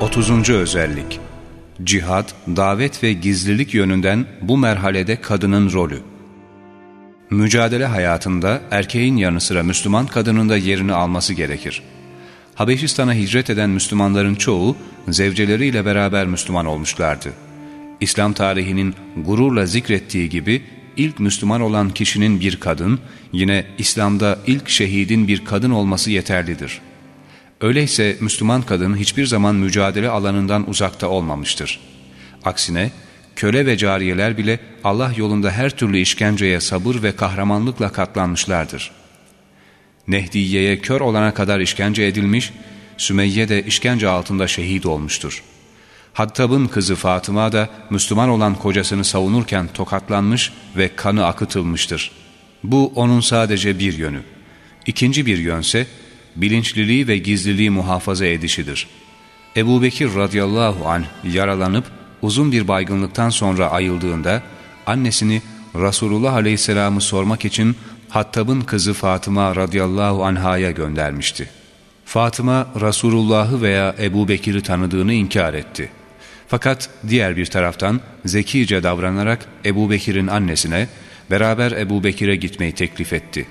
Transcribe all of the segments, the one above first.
Otuzuncu özellik Cihad, davet ve gizlilik yönünden bu merhalede kadının rolü. Mücadele hayatında erkeğin yanı sıra Müslüman kadının da yerini alması gerekir. Habeşistan'a hicret eden Müslümanların çoğu zevceleriyle beraber Müslüman olmuşlardı. İslam tarihinin gururla zikrettiği gibi ilk Müslüman olan kişinin bir kadın, yine İslam'da ilk şehidin bir kadın olması yeterlidir. Öyleyse Müslüman kadın hiçbir zaman mücadele alanından uzakta olmamıştır. Aksine köle ve cariyeler bile Allah yolunda her türlü işkenceye sabır ve kahramanlıkla katlanmışlardır. Nehdiye'ye kör olana kadar işkence edilmiş, Sümeyye de işkence altında şehit olmuştur. Hattab'ın kızı Fatıma da Müslüman olan kocasını savunurken tokatlanmış ve kanı akıtılmıştır. Bu onun sadece bir yönü. İkinci bir yönse bilinçliliği ve gizliliği muhafaza edişidir. Ebu Bekir radıyallahu anh yaralanıp uzun bir baygınlıktan sonra ayıldığında annesini Resulullah aleyhisselamı sormak için Hattab'ın kızı Fatıma radıyallahu anhaya göndermişti. Fatıma Resulullah'ı veya Ebu Bekir'i tanıdığını inkar etti. Fakat diğer bir taraftan zekice davranarak Ebu Bekir'in annesine beraber Ebu Bekir'e gitmeyi teklif etti.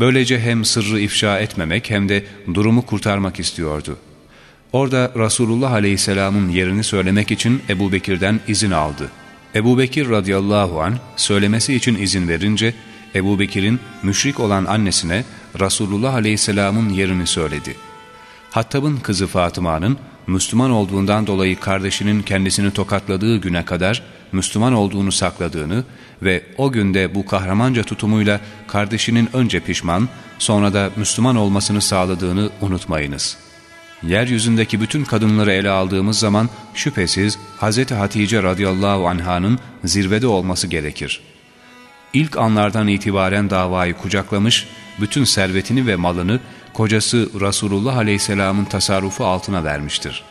Böylece hem sırrı ifşa etmemek hem de durumu kurtarmak istiyordu. Orada Resulullah Aleyhisselam'ın yerini söylemek için Ebu Bekir'den izin aldı. Ebu Bekir radıyallahu an söylemesi için izin verince Ebu Bekir'in müşrik olan annesine Resulullah Aleyhisselam'ın yerini söyledi. Hattab'ın kızı Fatıma'nın Müslüman olduğundan dolayı kardeşinin kendisini tokatladığı güne kadar Müslüman olduğunu sakladığını ve o günde bu kahramanca tutumuyla kardeşinin önce pişman sonra da Müslüman olmasını sağladığını unutmayınız. Yeryüzündeki bütün kadınları ele aldığımız zaman şüphesiz Hz. Hatice radıyallahu anhanın zirvede olması gerekir. İlk anlardan itibaren davayı kucaklamış, bütün servetini ve malını kocası Resulullah Aleyhisselam'ın tasarrufu altına vermiştir.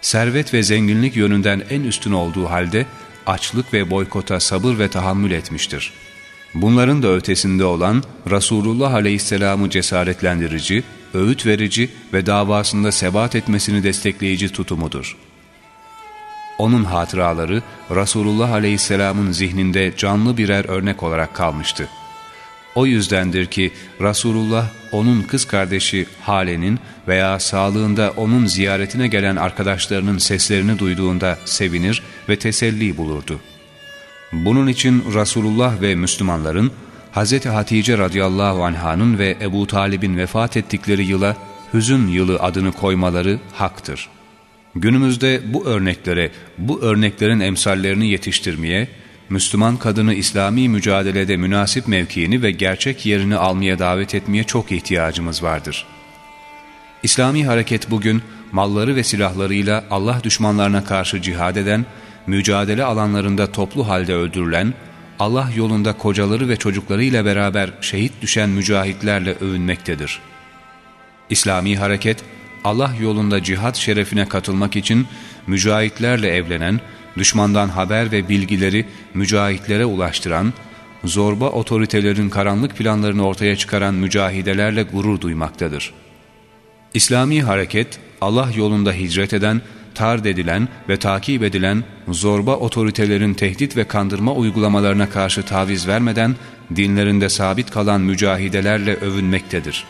Servet ve zenginlik yönünden en üstün olduğu halde açlık ve boykota sabır ve tahammül etmiştir. Bunların da ötesinde olan Resulullah Aleyhisselam'ı cesaretlendirici, öğüt verici ve davasında sebat etmesini destekleyici tutumudur. Onun hatıraları Resulullah Aleyhisselam'ın zihninde canlı birer örnek olarak kalmıştı. O yüzdendir ki Resulullah onun kız kardeşi Hale'nin veya sağlığında onun ziyaretine gelen arkadaşlarının seslerini duyduğunda sevinir ve teselli bulurdu. Bunun için Resulullah ve Müslümanların Hz. Hatice radıyallahu anhanın ve Ebu Talib'in vefat ettikleri yıla hüzün yılı adını koymaları haktır. Günümüzde bu örneklere, bu örneklerin emsallerini yetiştirmeye, Müslüman kadını İslami mücadelede münasip mevkiini ve gerçek yerini almaya davet etmeye çok ihtiyacımız vardır. İslami hareket bugün malları ve silahlarıyla Allah düşmanlarına karşı cihad eden, mücadele alanlarında toplu halde öldürülen, Allah yolunda kocaları ve çocuklarıyla beraber şehit düşen mücahitlerle övünmektedir. İslami hareket, Allah yolunda cihad şerefine katılmak için mücahitlerle evlenen, düşmandan haber ve bilgileri mücahitlere ulaştıran, zorba otoritelerin karanlık planlarını ortaya çıkaran mücahidelerle gurur duymaktadır. İslami hareket, Allah yolunda hicret eden, tard edilen ve takip edilen zorba otoritelerin tehdit ve kandırma uygulamalarına karşı taviz vermeden dinlerinde sabit kalan mücahidelerle övünmektedir.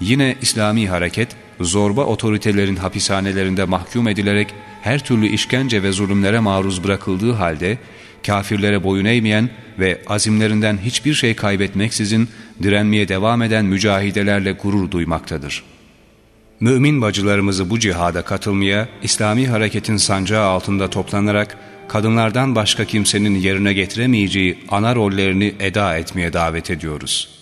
Yine İslami hareket, zorba otoritelerin hapishanelerinde mahkum edilerek her türlü işkence ve zulümlere maruz bırakıldığı halde kafirlere boyun eğmeyen ve azimlerinden hiçbir şey kaybetmeksizin direnmeye devam eden mücahidelerle gurur duymaktadır. Mümin bacılarımızı bu cihada katılmaya, İslami hareketin sancağı altında toplanarak kadınlardan başka kimsenin yerine getiremeyeceği ana rollerini eda etmeye davet ediyoruz.''